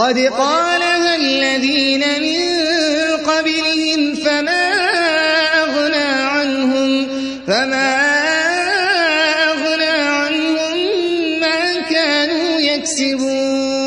قَدْ قَالَهَا الَّذِينَ مِن قَبْلِهِمْ فَمَا أَغْنَىٰ عَنْهُم مَّا كَانُوا يَكْسِبُونَ